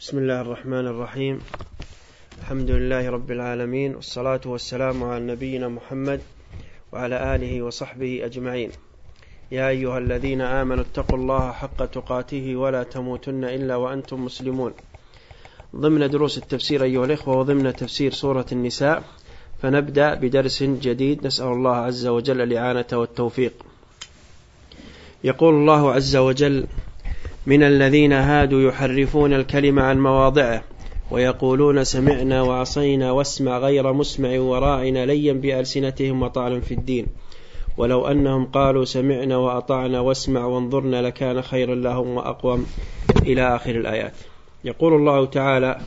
بسم الله الرحمن الرحيم. الحمد لله رب العالمين والصلاة والسلام على نبينا محمد وعلى آله وصحبه أجمعين. يا أيها الذين آمنوا اتقوا الله حق تقاته ولا تموتن إلا وأنتم مسلمون. ضمن دروس التفسير أيها الإخوة وضمن تفسير سورة النساء فنبدأ بدرس جديد. نسأل الله عز وجل الإعانة والتوفيق. يقول الله عز وجل من الذين هادوا يحرفون الكلم عن مواضعه ويقولون سمعنا وعصينا واسمع غير مسمع وراعنا ليا بألسنتهم وطعنا في الدين. ولو أنهم قالوا سمعنا وأطعنا واسمع وانظرنا لكان خيرا لهم وأقوم إلى آخر الآيات. يقول الله تعالى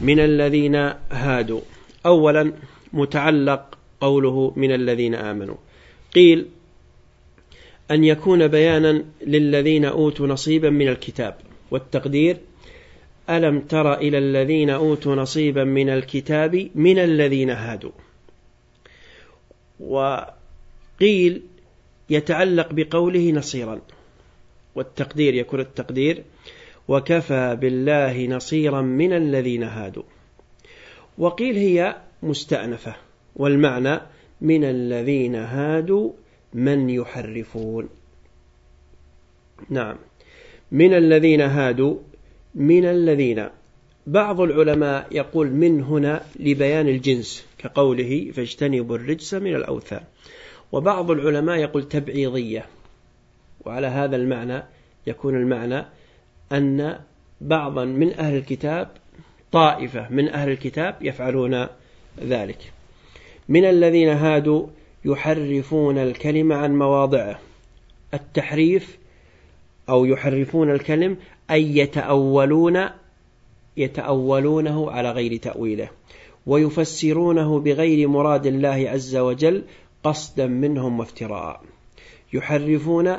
من الذين هادوا أولا متعلق قوله من الذين آمنوا قيل أن يكون بيانا للذين أوتوا نصيبا من الكتاب والتقدير. ألم تر إلى الذين أوتوا نصيبا من الكتاب من الذين هادوا؟ وقيل يتعلق بقوله نصيرا والتقدير يكون التقدير. وكفى بالله نصيرا من الذين هادوا. وقيل هي مستأنفة والمعنى من الذين هادوا من يحرفون. نعم. من الذين هادوا من الذين. بعض العلماء يقول من هنا لبيان الجنس كقوله فاجتنبوا الرجس من الأوثان. وبعض العلماء يقول تبعيضية. وعلى هذا المعنى يكون المعنى أن بعضا من أهل الكتاب طائفة من أهل الكتاب يفعلون ذلك. من الذين هادوا يحرفون الكلم عن مواضعه. التحريف أو يحرفون الكلم أي يتأولون يتأولونه على غير تأويله ويفسرونه بغير مراد الله عز وجل قصدا منهم وافتراء. يحرفون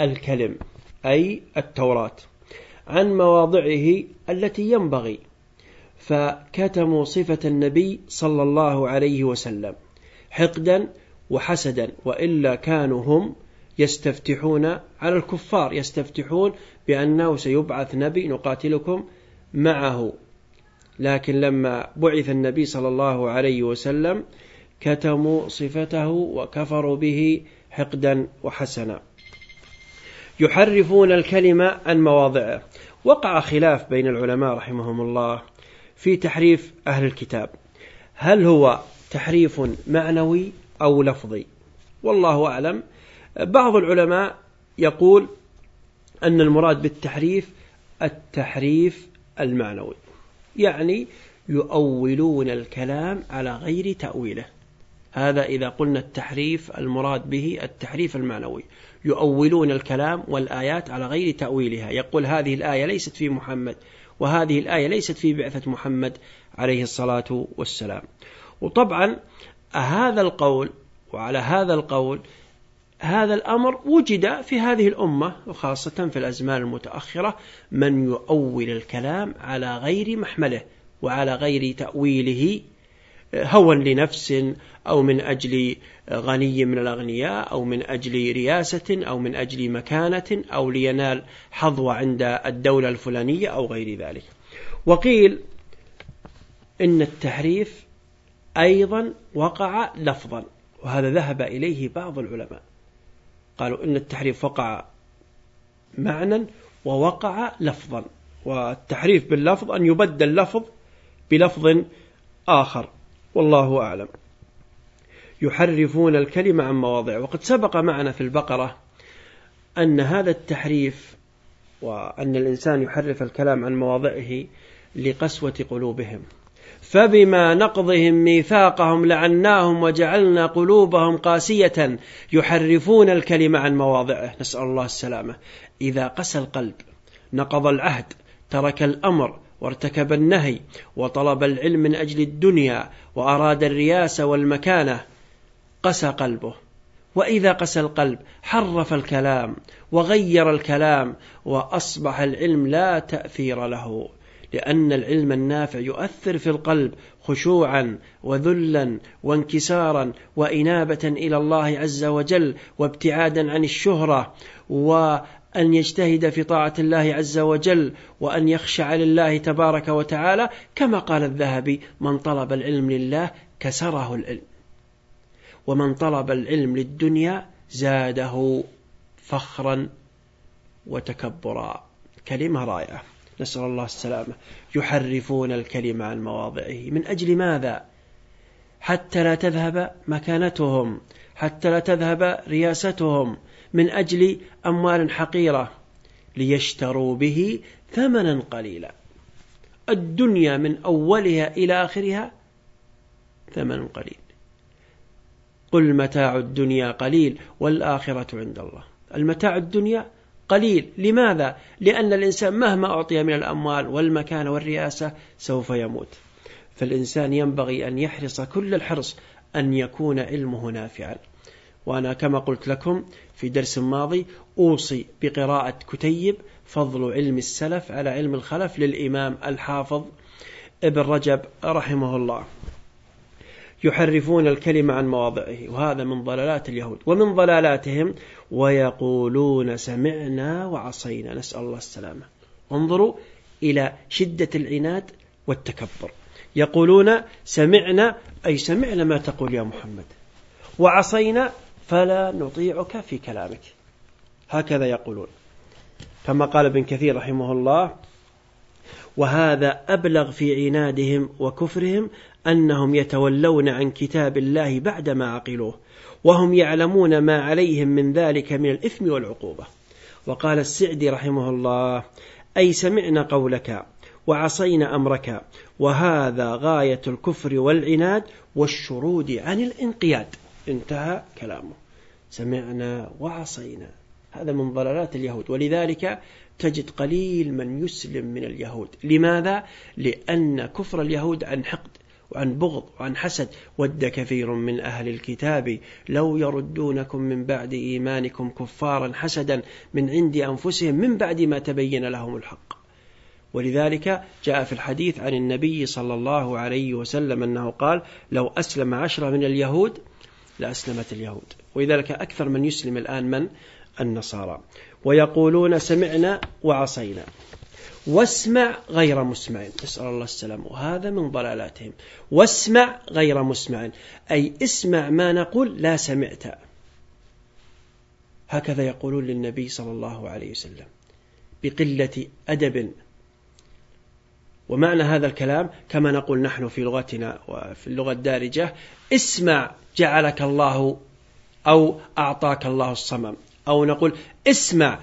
الكلم أي التوراة عن مواضعه التي ينبغي. فكتموا صفة النبي صلى الله عليه وسلم حقدا وحسدا وإلا كانوا هم يستفتحون على الكفار يستفتحون بأنه سيبعث نبي نقاتلكم معه. لكن لما بعث النبي صلى الله عليه وسلم كتموا صفته وكفروا به حقدا وحسنا. يحرفون الكلمة عن مواضعه. وقع خلاف بين العلماء رحمهم الله في تحريف أهل الكتاب. هل هو تحريف معنوي أو لفظي. والله أعلم. بعض العلماء يقول أن المراد بالتحريف التحريف المعنوي. يعني يؤولون الكلام على غير تأويله. هذا إذا قلنا التحريف المراد به التحريف المعنوي. يؤولون الكلام والآيات على غير تأويلها. يقول هذه الآية ليست في محمد وهذه الآية ليست في بعثة محمد عليه الصلاة والسلام. وطبعا هذا القول وعلى هذا القول هذا الأمر وجد في هذه الأمة وخاصة في الأزمان المتأخرة من يؤول الكلام على غير محمله وعلى غير تأويله هوى لنفس أو من أجل غني من الأغنياء أو من أجل رياسة أو من أجل مكانة أو لينال حظوة عند الدولة الفلانية أو غير ذلك. وقيل إن التحريف أيضا وقع لفظا وهذا ذهب إليه بعض العلماء. قالوا إن التحريف وقع معنى ووقع لفظا والتحريف باللفظ أن يبدل لفظ بلفظ آخر. والله أعلم. يحرفون الكلمة عن مواضع. وقد سبق معنا في البقرة أن هذا التحريف وأن الإنسان يحرف الكلام عن مواضعه لقسوة قلوبهم. فبما نقضهم ميثاقهم لعناهم وجعلنا قلوبهم قاسية يحرفون الكلمة عن مواضعه. نسأل الله السلامة. إذا قسى القلب نقض العهد ترك الأمر وارتكب النهي وطلب العلم من أجل الدنيا وأراد الرياسة والمكانة قسى قلبه. وإذا قسى القلب حرف الكلام وغير الكلام وأصبح العلم لا تأثير له. لأن العلم النافع يؤثر في القلب خشوعا وذلا وانكسارا وإنابة إلى الله عز وجل وابتعادا عن الشهرة أن يجتهد في طاعة الله عز وجل وأن يخشع لله تبارك وتعالى. كما قال الذهبي من طلب العلم لله كسره العلم ومن طلب العلم للدنيا زاده فخرا وتكبرا. كلمة رائعة. نسأل الله السلامة. يحرفون الكلمة عن مواضعه. من أجل ماذا؟ حتى لا تذهب مكانتهم. حتى لا تذهب رياستهم. من أجل أموال حقيرة. ليشتروا به ثمنا قليلا. الدنيا من أولها إلى آخرها ثمن قليل. قل متاع الدنيا قليل والآخرة عند الله. المتاع الدنيا قليل. لماذا؟ لأن الإنسان مهما أعطي من الأموال والمكان والرئاسة سوف يموت. فالإنسان ينبغي أن يحرص كل الحرص أن يكون علمه نافعا. وأنا كما قلت لكم في درس ماضي أوصي بقراءة كتيب فضل علم السلف على علم الخلف للإمام الحافظ ابن رجب رحمه الله. يحرفون الكلمة عن مواضعه وهذا من ضلالات اليهود. ومن ضلالاتهم ويقولون سمعنا وعصينا. نسأل الله السلامة. انظروا إلى شدة العناد والتكبر. يقولون سمعنا أي سمعنا ما تقول يا محمد. وعصينا فلا نطيعك في كلامك. هكذا يقولون. كما قال ابن كثير رحمه الله وهذا أبلغ في عنادهم وكفرهم أنهم يتولون عن كتاب الله بعدما عقلوه وهم يعلمون ما عليهم من ذلك من الإثم والعقوبة. وقال السعدي رحمه الله أي سمعنا قولك وعصينا أمرك وهذا غاية الكفر والعناد والشرود عن الانقياد. انتهى كلامه. سمعنا وعصينا. هذا من ضلالات اليهود. ولذلك تجد قليل من يسلم من اليهود. لماذا؟ لأن كفر اليهود عن حقد وعن بغض وعن حسد ود كثير من أهل الكتاب لو يردونكم من بعد إيمانكم كفارا حسدا من عند أنفسهم من بعد ما تبين لهم الحق. ولذلك جاء في الحديث عن النبي صلى الله عليه وسلم أنه قال لو أسلم عشرة من اليهود لأسلمت اليهود. ولذلك أكثر من يسلم الآن من؟ النصارى. ويقولون سمعنا وعصينا. واسمع غير مسمع. نسأل الله السلام وهذا من ضلالاتهم. واسمع غير مسمع. أي اسمع ما نقول لا سمعت. هكذا يقولون للنبي صلى الله عليه وسلم. بقلة أدب. ومعنى هذا الكلام كما نقول نحن في لغتنا وفي اللغة الدارجة اسمع جعلك الله أو أعطاك الله الصمم. أو نقول اسمع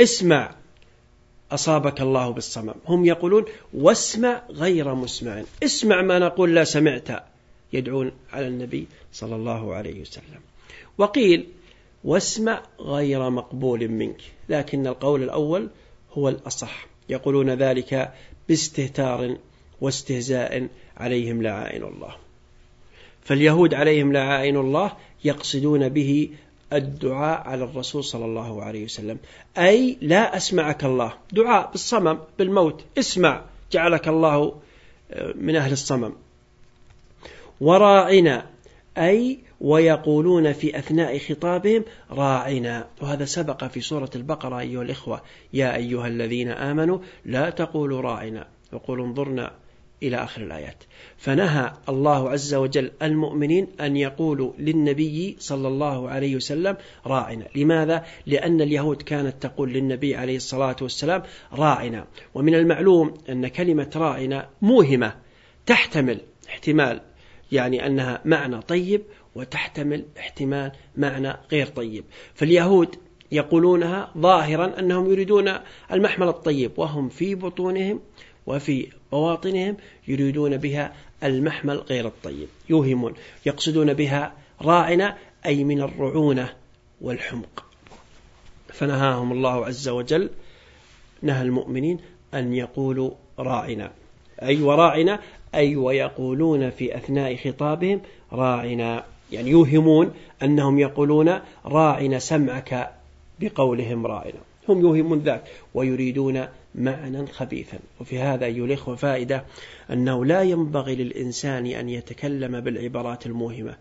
اسمع. أصابك الله بالصمم. هم يقولون واسمع غير مسمع. اسمع ما نقول لا سمعت يدعون على النبي صلى الله عليه وسلم. وقيل واسمع غير مقبول منك لكن القول الأول هو الأصح. يقولون ذلك باستهتار واستهزاء عليهم لعائن الله. فاليهود عليهم لعائن الله يقصدون به الدعاء على الرسول صلى الله عليه وسلم. أي لا أسمعك الله. دعاء بالصمم بالموت. اسمع جعلك الله آه، من أهل الصمم. وراعنا. أي ويقولون في أثناء خطابهم راعنا. وهذا سبق في سورة البقرة أيها الإخوة. يا أيها الذين آمنوا لا تقولوا راعنا وقولوا انظرنا. إلى آخر الآيات. فنهى الله عز وجل المؤمنين أن يقولوا للنبي صلى الله عليه وسلم راعنا. لماذا؟ لأن اليهود كانت تقول للنبي عليه الصلاة والسلام راعنا. ومن المعلوم أن كلمة راعنا موهمة تحتمل احتمال يعني أنها معنى طيب وتحتمل احتمال معنى غير طيب. فاليهود يقولونها ظاهرا أنهم يريدون المحمل الطيب وهم في بطونهم وفي بواطنهم يريدون بها المحمل غير الطيب يوهمون يقصدون بها راعنا أي من الرعونة والحمق. فنهاهم الله عز وجل نهى المؤمنين أن يقولوا راعنا. أي وراعنا أي ويقولون في أثناء خطابهم راعنا. يعني يوهمون أنهم يقولون راعنا سمعك بقولهم راعنا. هم يوهمون ذاك ويريدون معنى خبيثا. وفي هذا أيها الإخوة فائدة أنه لا ينبغي للإنسان أن يتكلم بالعبارات الموهمة.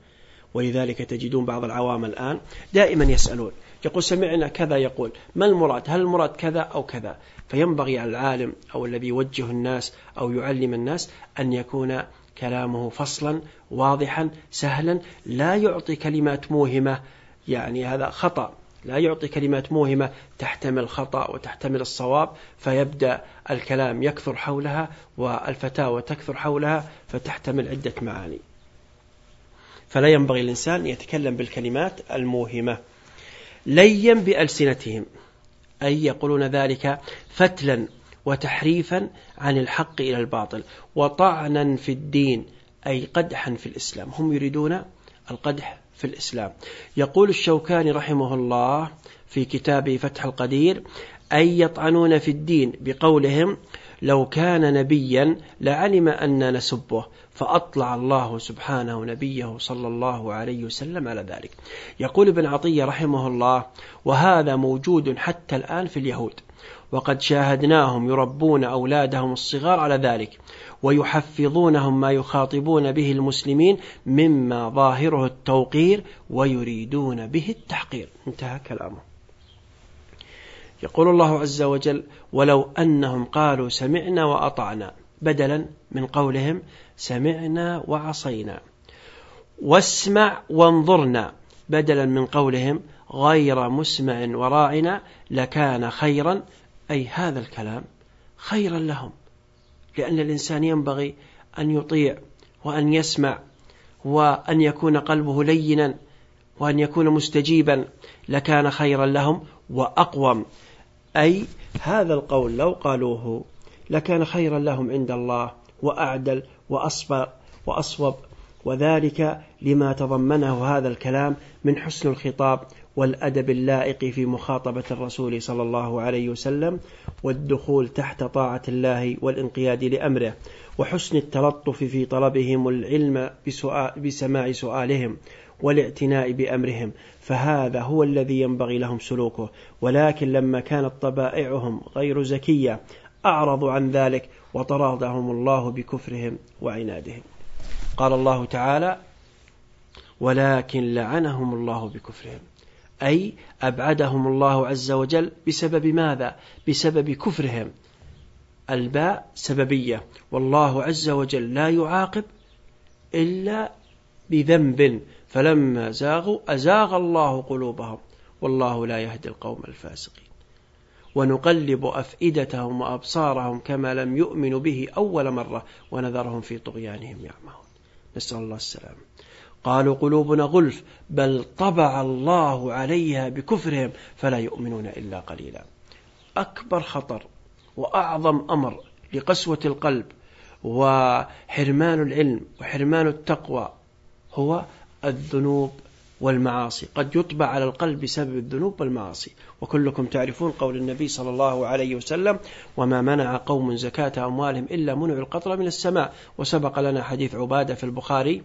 ولذلك تجدون بعض العوام الآن دائما يسألون يقول سمعنا كذا يقول ما المراد؟ هل المراد كذا أو كذا؟ فينبغي على العالم أو الذي يوجه الناس أو يعلم الناس أن يكون كلامه فصلا واضحا سهلا لا يعطي كلمات موهمة. يعني هذا خطأ. لا يعطي كلمات موهمة تحتمل خطأ وتحتمل الصواب فيبدأ الكلام يكثر حولها والفتاوى تكثر حولها فتحتمل عدة معاني. فلا ينبغي الإنسان يتكلم بالكلمات الموهمة. ليا بألسنتهم أي يقولون ذلك فتلا وتحريفا عن الحق إلى الباطل. وطعنا في الدين أي قدحا في الإسلام. هم يريدون القدح في الإسلام. يقول الشوكاني رحمه الله في كتابه فتح القدير أي يطعنون في الدين بقولهم لو كان نبيا لعلم أن نسبه فأطلع الله سبحانه نبيه صلى الله عليه وسلم على ذلك. يقول ابن عطية رحمه الله وهذا موجود حتى الآن في اليهود. وقد شاهدناهم يربون أولادهم الصغار على ذلك ويحفظونهم ما يخاطبون به المسلمين مما ظاهره التوقير ويريدون به التحقير. انتهى كلامه. يقول الله عز وجل ولو أنهم قالوا سمعنا وأطعنا بدلا من قولهم سمعنا وعصينا واسمع وانظرنا بدلا من قولهم غير مسمع وراعنا لكان خيرا أي هذا الكلام خيرا لهم. لأن الإنسان ينبغي أن يطيع وأن يسمع وأن يكون قلبه لينا وأن يكون مستجيبا. لكان خيرا لهم وأقوم. أي هذا القول لو قالوه لكان خيرا لهم عند الله وأعدل وأصبر وأصوب. وذلك لما تضمنه هذا الكلام من حسن الخطاب والأدب اللائق في مخاطبة الرسول صلى الله عليه وسلم والدخول تحت طاعة الله والانقياد لأمره وحسن التلطف في طلبهم العلم بسؤال بسماع سؤالهم والإعتناء بأمرهم فهذا هو الذي ينبغي لهم سلوكه. ولكن لما كانت طبائعهم غير زكية أعرضوا عن ذلك وطردهم الله بكفرهم وعنادهم. قال الله تعالى ولكن لعنهم الله بكفرهم. أي أبعدهم الله عز وجل بسبب ماذا؟ بسبب كفرهم. الباء سببية. والله عز وجل لا يعاقب إلا بذنب. فلما زاغوا أزاغ الله قلوبهم. والله لا يهدي القوم الفاسقين. ونقلب أفئدتهم وأبصارهم كما لم يؤمنوا به أول مرة ونذرهم في طغيانهم يعمهون. نسأل الله السلام قالوا قلوبنا غلف بل طبع الله عليها بكفرهم فلا يؤمنون إلا قليلا. أكبر خطر وأعظم أمر لقسوة القلب وحرمان العلم وحرمان التقوى هو الذنوب والمعاصي. قد يطبع على القلب بسبب الذنوب والمعاصي. وكلكم تعرفون قول النبي صلى الله عليه وسلم وما منع قوم زكاة أموالهم إلا منع القطر من السماء وسبق لنا حديث عبادة في البخاري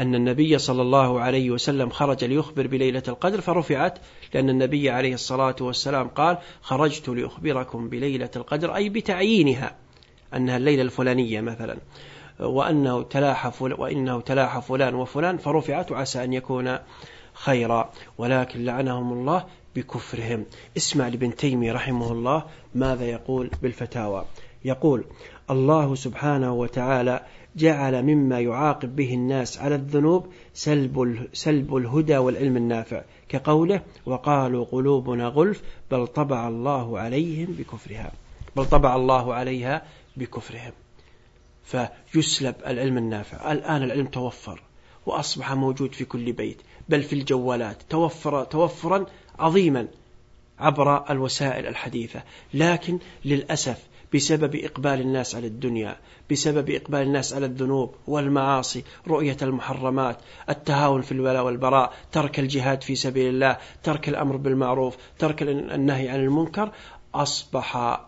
أن النبي صلى الله عليه وسلم خرج ليخبر بليلة القدر فرفعت لأن النبي عليه الصلاة والسلام قال خرجت لأخبركم بليلة القدر أي بتعيينها أنها الليلة الفلانية مثلا وأنه تلاح وإنه تلاح فلان وفلان فرفعت عسى أن يكون خيرا ولكن لعنهم الله بكفرهم. اسمع لابن تيمية رحمه الله ماذا يقول بالفتاوى. يقول الله سبحانه وتعالى جعل مما يعاقب به الناس على الذنوب سلب, سلب الهدى والعلم النافع كقوله وقالوا قلوبنا غلف بل طبع الله عليهم بكفرها. بل طبع الله عليها بكفرهم فيسلب العلم النافع. الآن العلم توفر وأصبح موجود في كل بيت بل في الجوالات توفر توفرا عظيما عبر الوسائل الحديثة. لكن للأسف بسبب إقبال الناس على الدنيا بسبب إقبال الناس على الذنوب والمعاصي رؤية المحرمات التهاون في الولاء والبراء ترك الجهاد في سبيل الله ترك الأمر بالمعروف ترك النهي عن المنكر أصبح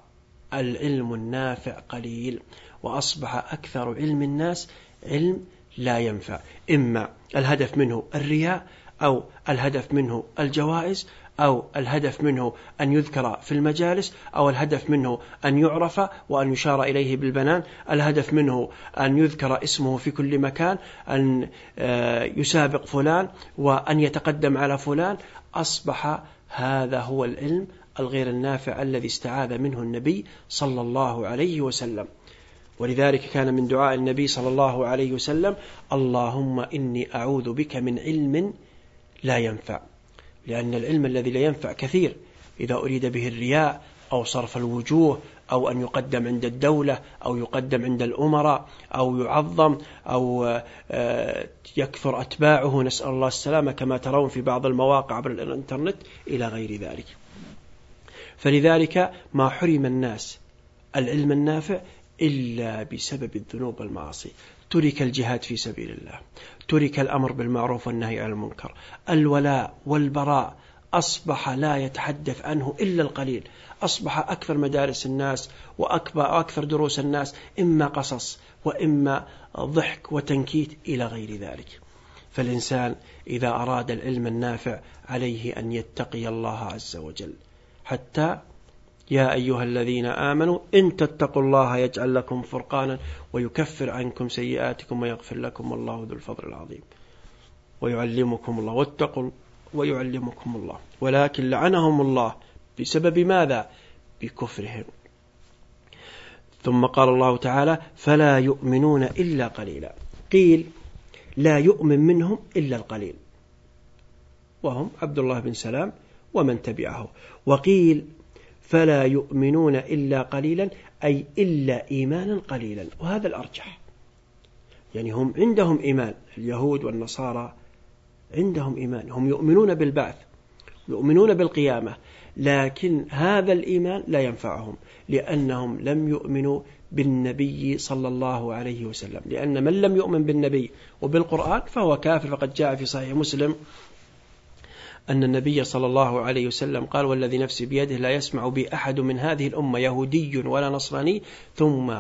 العلم النافع قليل وأصبح أكثر علم الناس علم لا ينفع. إما الهدف منه الرياء أو الهدف منه الجوائز أو الهدف منه أن يذكر في المجالس أو الهدف منه أن يعرف وأن يشار إليه بالبنان الهدف منه أن يذكر اسمه في كل مكان أن آه، يسابق فلان وأن يتقدم على فلان. أصبح هذا هو العلم الغير النافع الذي استعاذ منه النبي صلى الله عليه وسلم. ولذلك كان من دعاء النبي صلى الله عليه وسلم اللهم إني أعوذ بك من علم لا ينفع. لأن العلم الذي لا ينفع كثير إذا أريد به الرياء أو صرف الوجوه أو أن يقدم عند الدولة أو يقدم عند الأمراء أو يعظم أو آه، يكثر أتباعه. نسأل الله السلامة كما ترون في بعض المواقع عبر الإنترنت إلى غير ذلك. فلذلك ما حرم الناس العلم النافع إلا بسبب الذنوب والمعاصي. ترك الجهاد في سبيل الله ترك الأمر بالمعروف والنهي عن المنكر. الولاء والبراء أصبح لا يتحدث عنه إلا القليل. أصبح أكثر مدارس الناس وأكبر أكثر دروس الناس إما قصص وإما ضحك وتنكيت إلى غير ذلك. فالإنسان إذا أراد العلم النافع عليه أن يتقي الله عز وجل حتى يا أيها الذين آمنوا إن تتقوا الله يجعل لكم فرقانا ويكفر عنكم سيئاتكم ويغفر لكم والله ذو الفضل العظيم. ويعلمكم الله واتقوا ويعلمكم الله. ولكن لعنهم الله. بسبب ماذا؟ بكفرهم. ثم قال الله تعالى فلا يؤمنون إلا قليلا. قيل لا يؤمن منهم إلا القليل. وهم عبد الله بن سلام ومن تبعه. وقيل فلا يؤمنون إلا قليلا أي إلا إيمانا قليلا. وهذا الأرجح. يعني هم عندهم إيمان. اليهود والنصارى عندهم إيمان. هم يؤمنون بالبعث يؤمنون بالقيامة لكن هذا الإيمان لا ينفعهم لأنهم لم يؤمنوا بالنبي صلى الله عليه وسلم. لأن من لم يؤمن بالنبي وبالقرآن فهو كافر فقد جاء في صحيح مسلم أن النبي صلى الله عليه وسلم قال والذي نفسي بيده لا يسمع بي أحد من هذه الأمة يهودي ولا نصراني ثم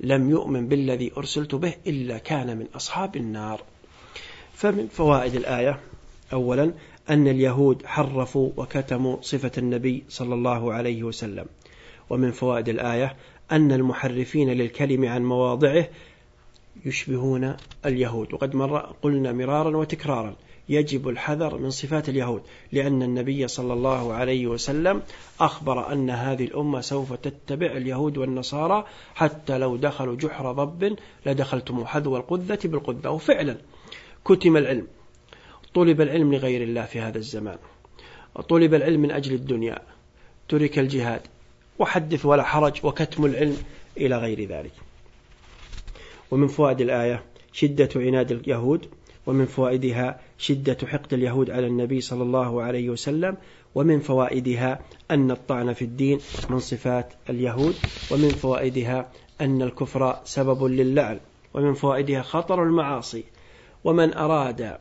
لم يؤمن بالذي أرسلت به إلا كان من أصحاب النار. فمن فوائد الآية أولا أن اليهود حرفوا وكتموا صفة النبي صلى الله عليه وسلم. ومن فوائد الآية أن المحرفين للكلم عن مواضعه يشبهون اليهود. وقد مر قلنا مرارا وتكرارا. يجب الحذر من صفات اليهود لأن النبي صلى الله عليه وسلم أخبر أن هذه الأمة سوف تتبع اليهود والنصارى حتى لو دخلوا جحر ضب لدخلتم حذو القذة بالقذة. وفعلا كتم العلم طلب العلم لغير الله في هذا الزمان. طلب العلم من أجل الدنيا ترك الجهاد وحدث ولا حرج وكتم العلم إلى غير ذلك. ومن فوائد الآية شدة عناد اليهود ومن فوائدها شدة حقد اليهود على النبي صلى الله عليه وسلم ومن فوائدها أن الطعن في الدين من صفات اليهود ومن فوائدها أن الكفر سبب للعن ومن فوائدها خطر المعاصي. ومن أراد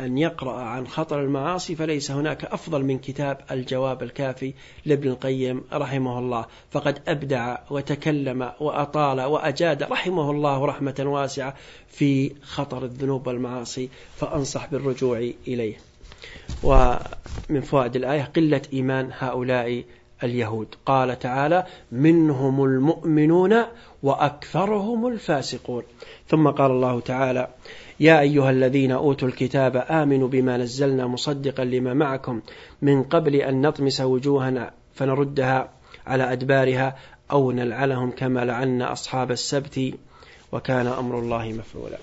أن يقرأ عن خطر المعاصي فليس هناك أفضل من كتاب الجواب الكافي لابن القيم رحمه الله. فقد أبدع وتكلم وأطال وأجاد رحمه الله رحمة واسعة في خطر الذنوب والمعاصي فأنصح بالرجوع إليه. ومن فوائد الآية قلة إيمان هؤلاء اليهود. قال تعالى منهم المؤمنون وأكثرهم الفاسقون ثم قال الله تعالى يا أيها الذين أوتوا الكتاب آمنوا بما نزلنا مصدقا لما معكم من قبل أن نطمس وجوهنا فنردها على أدبارها أو نلعنهم كما لعنا أصحاب السبت وكان أمر الله مفعولا.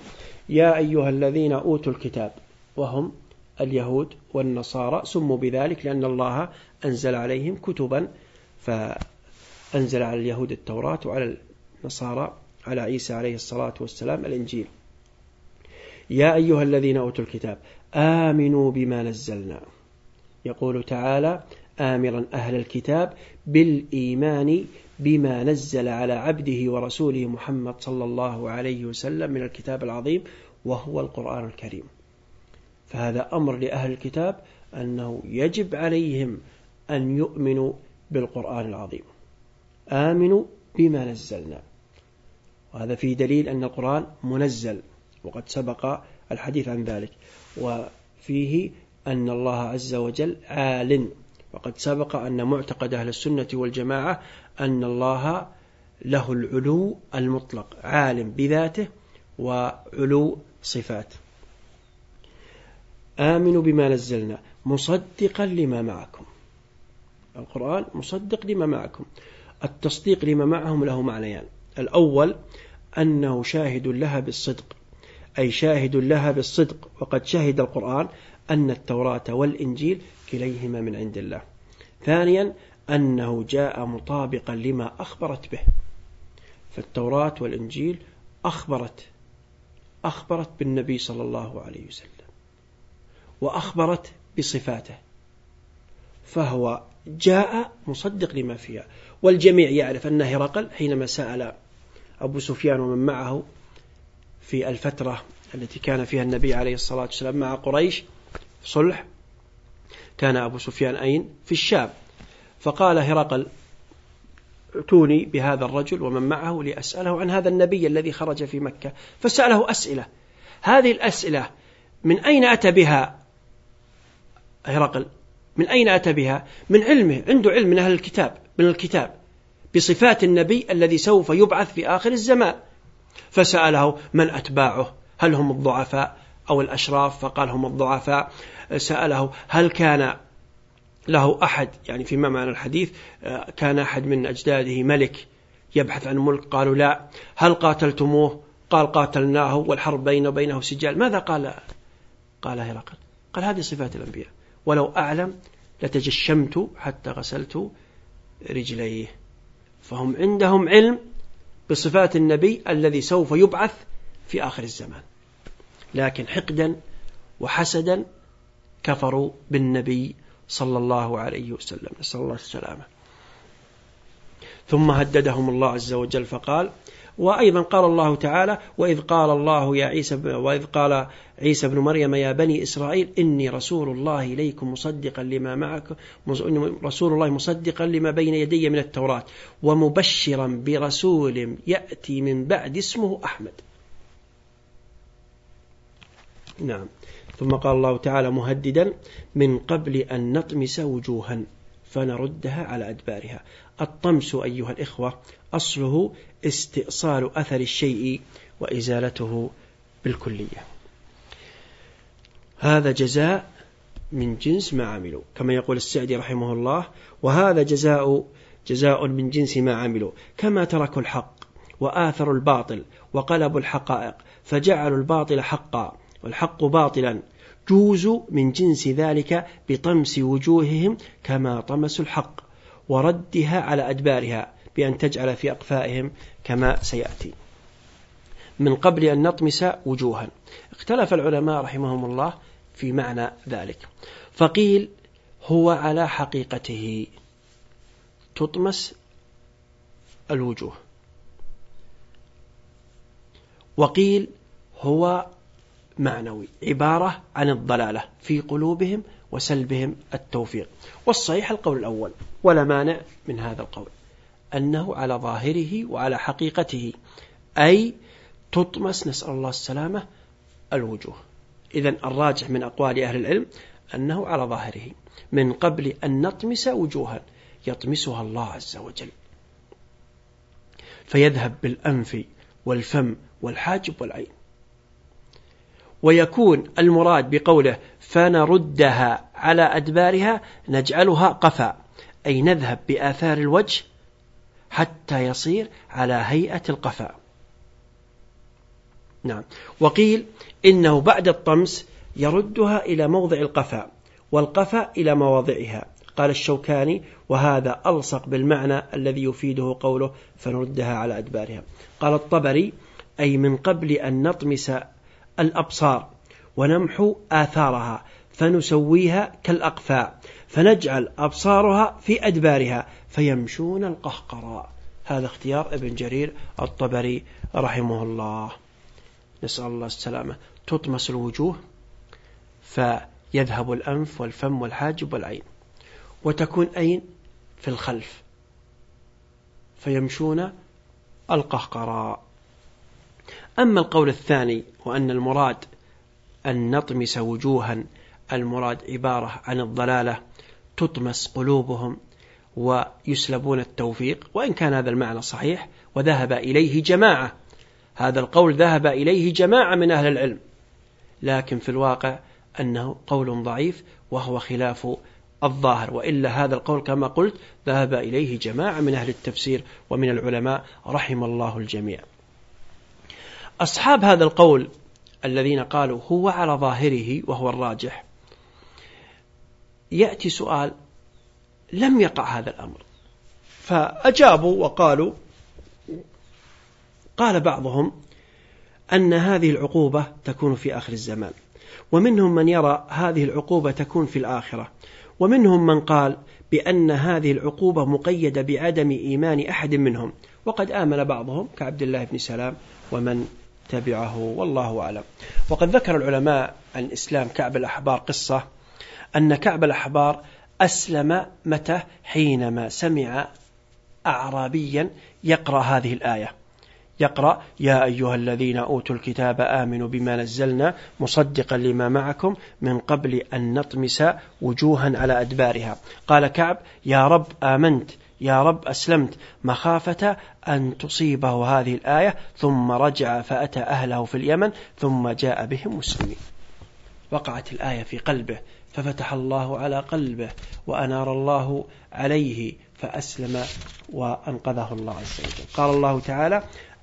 يا أيها الذين أوتوا الكتاب وهم اليهود والنصارى سموا بذلك لأن الله أنزل عليهم كتبا فأنزل على اليهود التوراة وعلى النصارى على عيسى عليه الصلاة والسلام الإنجيل. يا أيها الذين أوتوا الكتاب آمنوا بما نزلنا. يقول تعالى آمرا أهل الكتاب بالإيمان بما نزل على عبده ورسوله محمد صلى الله عليه وسلم من الكتاب العظيم وهو القرآن الكريم. فهذا أمر لأهل الكتاب أنه يجب عليهم أن يؤمنوا بالقرآن العظيم. آمنوا بما نزلنا. وهذا فيه دليل أن القرآن منزل. وقد سبق الحديث عن ذلك. وفيه أن الله عز وجل عال وقد سبق أن معتقد أهل السنة والجماعة أن الله له العلو المطلق عالم بذاته وعلو صفات آمنوا بما نزلنا مصدقا لما معكم. القرآن مصدق لما معكم. التصديق لما معهم له معنيان. الأول أنه شاهد لها بالصدق. أي شاهد لها بالصدق وقد شهد القرآن أن التوراة والإنجيل كليهما من عند الله. ثانيا أنه جاء مطابقا لما أخبرت به. فالتوراة والإنجيل أخبرت أخبرت بالنبي صلى الله عليه وسلم وأخبرت بصفاته. فهو جاء مصدق لما فيها. والجميع يعرف أن هرقل حينما سأل أبو سفيان ومن معه في الفترة التي كان فيها النبي عليه الصلاة والسلام مع قريش صلح كان أبو سفيان أين؟ في الشام. فقال هرقل ائتوني بهذا الرجل ومن معه لأسأله عن هذا النبي الذي خرج في مكة. فسأله أسئلة. هذه الأسئلة من أين أتى بها؟ هرقل من أين أتى بها؟ من علمه عنده علم من أهل الكتاب من الكتاب بصفات النبي الذي سوف يبعث في آخر الزمان. فسأله من أتباعه؟ هل هم الضعفاء أو الأشراف؟ فقال هم الضعفاء. سأله هل كان له أحد يعني فيما معنى الحديث كان أحد من أجداده ملك يبحث عن ملك؟ قالوا لا. هل قاتلتموه؟ قال قاتلناه والحرب بينه وبينه سجال. ماذا قال؟ قال هرقل. قال هذه صفات الأنبياء. ولو أعلم لتجشمت حتى غسلت رجليه. فهم عندهم علم بصفات النبي الذي سوف يبعث في آخر الزمان. لكن حقدا وحسدا كفروا بالنبي صلى الله عليه وسلم. نسأل الله السلامة. ثم هددهم الله عز وجل فقال وأيضا قال الله تعالى وإذ قال الله يا عيسى وإذ قال عيسى بن مريم يا بني إسرائيل إني رسول الله إليكم مصدقا لما معكم رسول الله مصدقا لما بين يدي من التوراة ومبشرا برسول يأتي من بعد اسمه أحمد. نعم. ثم قال الله تعالى مهددا من قبل أن نطمس وجوها فنردها على أدبارها. الطمس أيها الإخوة أصله استئصال أثر الشيء وإزالته بالكلية. هذا جزاء من جنس ما عملوا كما يقول السعدي رحمه الله وهذا جزاء جزاء من جنس ما عملوا كما تركوا الحق وآثروا الباطل وقلبوا الحقائق فجعلوا الباطل حقا والحق باطلا. جوزوا من جنس ذلك بطمس وجوههم كما طمسوا الحق. وردها على أدبارها بأن تجعل في أقفائهم كما سيأتي. من قبل أن نطمس وجوها. اختلف العلماء رحمهم الله في معنى ذلك. فقيل هو على حقيقته. تطمس الوجوه. وقيل هو معنوي. عبارة عن الضلالة في قلوبهم وسلبهم التوفيق. والصحيح القول الأول ولا مانع من هذا القول أنه على ظاهره وعلى حقيقته أي تطمس نسأل الله السلامة الوجوه. إذا الراجح من أقوال أهل العلم أنه على ظاهره من قبل أن نطمس وجوها يطمسها الله عز وجل. فيذهب بالأنف والفم والحاجب والعين. ويكون المراد بقوله فنردها على أدبارها نجعلها قفا أي نذهب بآثار الوجه حتى يصير على هيئة القفا. نعم. وقيل إنه بعد الطمس يردها إلى موضع القفا والقفا إلى مواضعها. قال الشوكاني وهذا ألصق بالمعنى الذي يفيده قوله فنردها على أدبارها قال الطبري أي من قبل أن نطمس الأبصار ونمحو آثارها فنسويها كالأقفاء فنجعل أبصارها في أدبارها فيمشون القهقراء. هذا اختيار ابن جرير الطبري رحمه الله. نسأل الله السلامة. تطمس الوجوه فيذهب الأنف والفم والحاجب والعين وتكون أين في الخلف فيمشون القهقراء. أما القول الثاني وأن المراد أن نطمس وجوها المراد عبارة عن الضلالة تطمس قلوبهم ويسلبون التوفيق وإن كان هذا المعنى صحيح وذهب إليه جماعة. هذا القول ذهب إليه جماعة من أهل العلم. لكن في الواقع أنه قول ضعيف وهو خلاف الظاهر. وإلا هذا القول كما قلت ذهب إليه جماعة من أهل التفسير ومن العلماء رحم الله الجميع. أصحاب هذا القول الذين قالوا هو على ظاهره وهو الراجح. يأتي سؤال لم يقع هذا الأمر. فأجابوا وقالوا قال بعضهم أن هذه العقوبة تكون في آخر الزمان ومنهم من يرى هذه العقوبة تكون في الآخرة ومنهم من قال بأن هذه العقوبة مقيدة بعدم إيمان أحد منهم. وقد آمن بعضهم كعبد الله بن سلام ومن تبعه والله أعلم. وقد ذكر العلماء عن إسلام كعب الأحبار قصة أن كعب الأحبار أسلم متى؟ حينما سمع أعرابيا يقرأ هذه الآية. يقرأ يا أيها الذين أوتوا الكتاب آمنوا بما نزلنا مصدقا لما معكم من قبل أن نطمس وجوها على أدبارها. قال كعب يا رب آمنت يا رب أسلمت مخافة أن تصيبه هذه الآية ثم رجع فأتى أهله في اليمن ثم جاء بهم مسلمين. وقعت الآية في قلبه ففتح الله على قلبه وأنار الله عليه فأسلم وأنقذه الله عز وجل. قال الله تعالى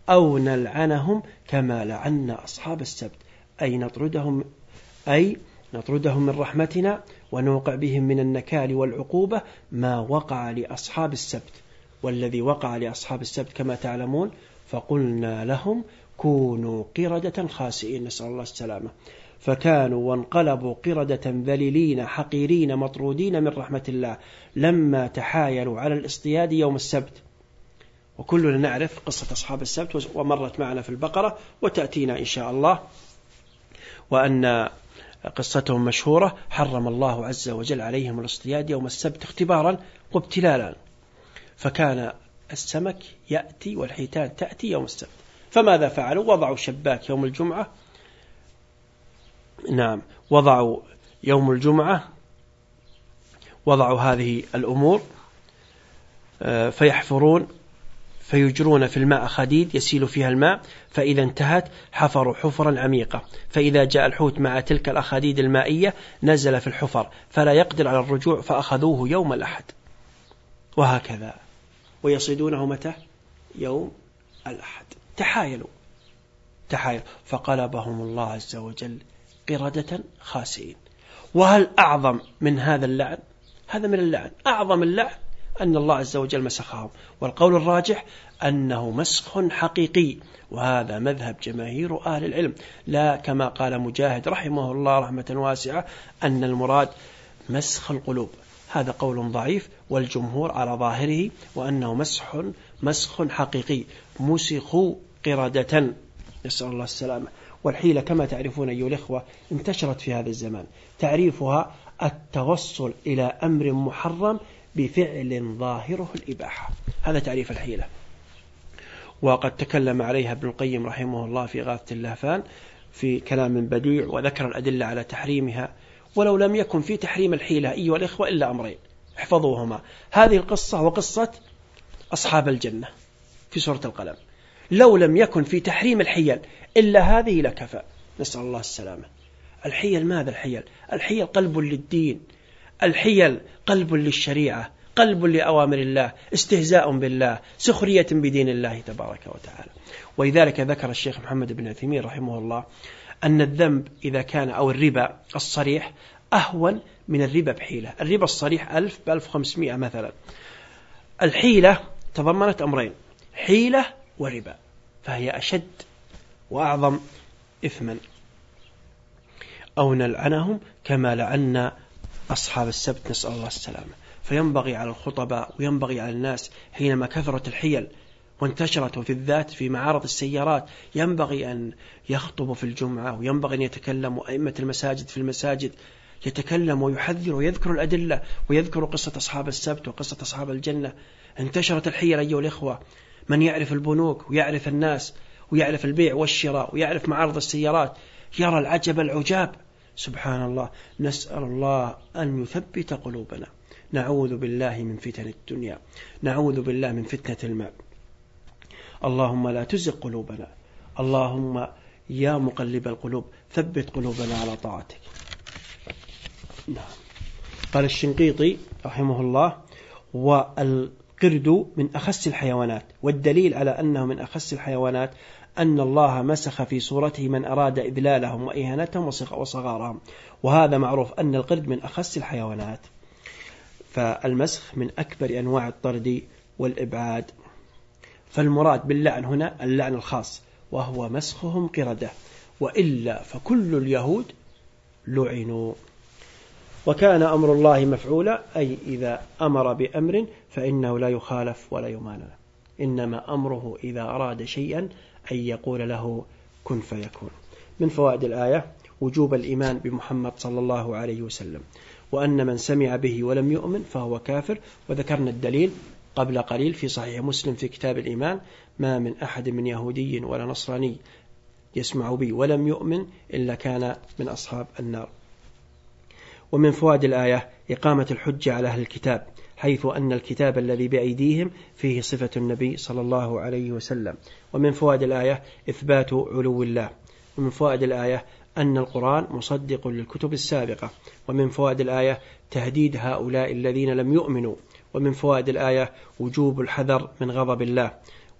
أو نلعنهم كما لعنا أصحاب السبت. أي نطردهم أي نطردهم من رحمتنا ونوقع بهم من النكال والعقوبة ما وقع لأصحاب السبت. والذي وقع لأصحاب السبت كما تعلمون فقلنا لهم كونوا قردة خاسئين نسأل الله السلامة. فكانوا وانقلبوا قردة ذليلين حقيرين مطرودين من رحمة الله لما تحايلوا على الاصطياد يوم السبت. وكلنا نعرف قصة أصحاب السبت ومرت معنا في البقرة وتأتينا إن شاء الله. وأن قصتهم مشهورة حرم الله عز وجل عليهم الاصطياد يوم السبت اختبارا وابتلالا. فكان السمك يأتي والحيتان تأتي يوم السبت. فماذا فعلوا؟ وضعوا شباك يوم الجمعة. نعم وضعوا يوم الجمعة وضعوا هذه الأمور آه، فيحفرون. فيجرون في الماء خديد يسيل فيها الماء فإذا انتهت حفروا حفرا عميقة. فإذا جاء الحوت مع تلك الأخاديد المائية نزل في الحفر فلا يقدر على الرجوع فأخذوه يوم الأحد. وهكذا. ويصيدونه متى؟ يوم الأحد. تحايلوا. تحايلوا فقلبهم الله عز وجل قردة خاسئين. وهل أعظم من هذا اللعن؟ هذا من اللعن. أعظم اللعن أن الله عز وجل مسخهم. والقول الراجح أنه مسخ حقيقي وهذا مذهب جماهير أهل العلم. لا كما قال مجاهد رحمه الله رحمة واسعة أن المراد مسخ القلوب. هذا قول ضعيف والجمهور على ظاهره وأنه مسح مسخ حقيقي. مسخوا قردة. نسأل الله السلامة. والحيلة كما تعرفون أيها الإخوة انتشرت في هذا الزمان. تعريفها التوصل إلى أمر محرم بفعل ظاهره الإباحة. هذا تعريف الحيلة. وقد تكلم عليها ابن القيم رحمه الله في غاثة اللهفان في كلام بديع وذكر الأدلة على تحريمها ولو لم يكن في تحريم الحيلة أيها الإخوة إلا أمرين. احفظوهما. هذه القصة وقصة أصحاب الجنة في سورة القلم. لو لم يكن في تحريم الحيل إلا هذه لكفى. نسأل الله السلامة. الحيل ماذا الحيل؟ الحيل قلب للدين. الحيل قلب للشريعة قلب لأوامر الله استهزاء بالله سخرية بدين الله تبارك وتعالى. ولذلك ذكر الشيخ محمد بن عثيمين رحمه الله أن الذنب إذا كان أو الربا الصريح أهون من الربا بحيلة. الربا الصريح ألف بألف خمسمائة مثلا. الحيلة تضمنت أمرين حيلة وربا فهي أشد وأعظم إثما. أو نلعنهم كما لعنا أصحاب السبت نسأل الله السلامة. فينبغي على الخطباء وينبغي على الناس حينما كثرت الحيل وانتشرت وفي الذات في معارض السيارات ينبغي أن يخطبوا في الجمعة وينبغي أن يتكلموا أئمة المساجد في المساجد يتكلم ويحذر ويذكر الأدلة ويذكر قصة أصحاب السبت وقصة أصحاب الجنة. انتشرت الحيل أيها الإخوة من يعرف البنوك ويعرف الناس ويعرف البيع والشراء ويعرف معارض السيارات يرى العجب العجاب سبحان الله نسأل الله أن يثبت قلوبنا. نعوذ بالله من فتن الدنيا نعوذ بالله من فتنة الماء اللهم لا تزغ قلوبنا. اللهم يا مقلب القلوب ثبت قلوبنا على طاعتك. نعم. قال الشنقيطي رحمه الله والقرد من أخس الحيوانات والدليل على أنه من أخس الحيوانات أن الله مسخ في صورته من أراد إذلالهم وإهانتهم وصغارهم. وهذا معروف أن القرد من أخس الحيوانات. فالمسخ من أكبر أنواع الطرد والإبعاد. فالمراد باللعن هنا اللعن الخاص وهو مسخهم قردة. وإلا فكل اليهود لعنوا. وكان أمر الله مفعولا أي إذا أمر بأمر فإنه لا يخالف ولا يمانع. إنما أمره إذا أراد شيئا أن يقول له كن فيكون. من فوائد الآية وجوب الإيمان بمحمد صلى الله عليه وسلم وأن من سمع به ولم يؤمن فهو كافر. وذكرنا الدليل قبل قليل في صحيح مسلم في كتاب الإيمان ما من أحد من يهودي ولا نصراني يسمع بي ولم يؤمن إلا كان من أصحاب النار. ومن فوائد الآية إقامة الحجة على أهل الكتاب. حيث أن الكتاب الذي بأيديهم فيه صفة النبي صلى الله عليه وسلم. ومن فوائد الآية إثبات علو الله. ومن فوائد الآية أن القرآن مصدق للكتب السابقة. ومن فوائد الآية تهديد هؤلاء الذين لم يؤمنوا. ومن فوائد الآية وجوب الحذر من غضب الله.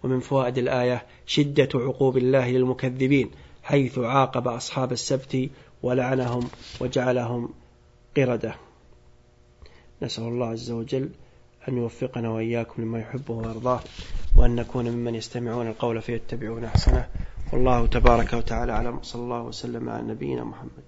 ومن فوائد الآية شدة عقوب الله للمكذبين حيث عاقب أصحاب السبت ولعنهم وجعلهم قردة. نسأل الله عز وجل أن يوفقنا وإياكم لما يحبه ويرضاه وأن نكون ممن يستمعون القول فيتبعون أحسنه. والله تبارك وتعالى أعلم. صلى الله وسلم على نبينا محمد.